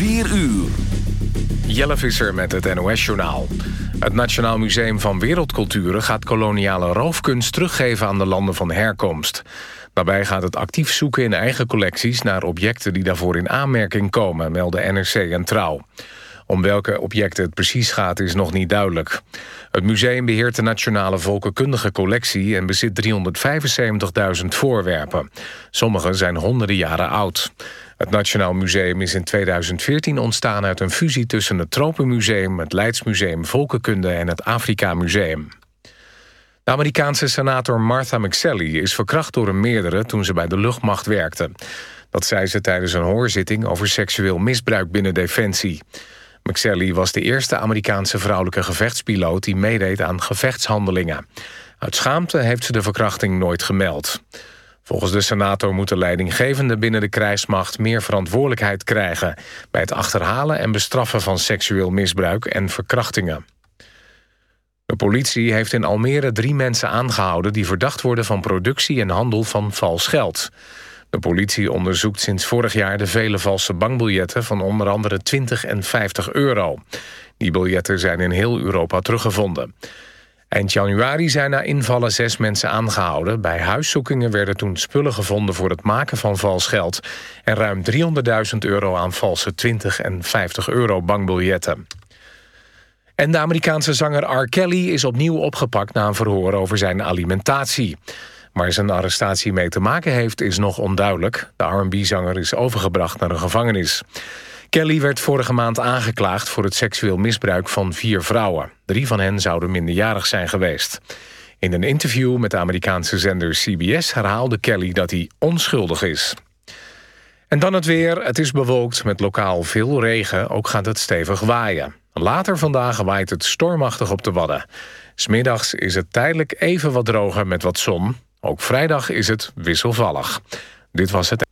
4 uur. Jelle Visser met het NOS-journaal. Het Nationaal Museum van Wereldculturen gaat koloniale roofkunst teruggeven aan de landen van herkomst. Daarbij gaat het actief zoeken in eigen collecties naar objecten die daarvoor in aanmerking komen, melden NRC en Trouw. Om welke objecten het precies gaat is nog niet duidelijk. Het museum beheert de Nationale Volkenkundige Collectie... en bezit 375.000 voorwerpen. Sommige zijn honderden jaren oud. Het Nationaal Museum is in 2014 ontstaan uit een fusie... tussen het Tropenmuseum, het Leidsmuseum Volkenkunde... en het Afrika Museum. De Amerikaanse senator Martha McSally is verkracht door een meerdere... toen ze bij de luchtmacht werkte. Dat zei ze tijdens een hoorzitting over seksueel misbruik binnen Defensie. McSally was de eerste Amerikaanse vrouwelijke gevechtspiloot... die meedeed aan gevechtshandelingen. Uit schaamte heeft ze de verkrachting nooit gemeld. Volgens de senator moeten leidinggevenden binnen de krijgsmacht... meer verantwoordelijkheid krijgen... bij het achterhalen en bestraffen van seksueel misbruik en verkrachtingen. De politie heeft in Almere drie mensen aangehouden... die verdacht worden van productie en handel van vals geld... De politie onderzoekt sinds vorig jaar de vele valse bankbiljetten... van onder andere 20 en 50 euro. Die biljetten zijn in heel Europa teruggevonden. Eind januari zijn na invallen zes mensen aangehouden. Bij huiszoekingen werden toen spullen gevonden voor het maken van vals geld... en ruim 300.000 euro aan valse 20 en 50 euro bankbiljetten. En de Amerikaanse zanger R. Kelly is opnieuw opgepakt... na een verhoor over zijn alimentatie. Waar zijn arrestatie mee te maken heeft is nog onduidelijk. De R&B-zanger is overgebracht naar een gevangenis. Kelly werd vorige maand aangeklaagd voor het seksueel misbruik van vier vrouwen. Drie van hen zouden minderjarig zijn geweest. In een interview met de Amerikaanse zender CBS herhaalde Kelly dat hij onschuldig is. En dan het weer. Het is bewolkt met lokaal veel regen. Ook gaat het stevig waaien. Later vandaag waait het stormachtig op de Wadden. Smiddags is het tijdelijk even wat droger met wat zon. Ook vrijdag is het wisselvallig. Dit was het.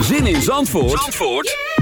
Zin in Zandvoort, Zandvoort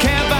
can't buy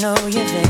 know you're there.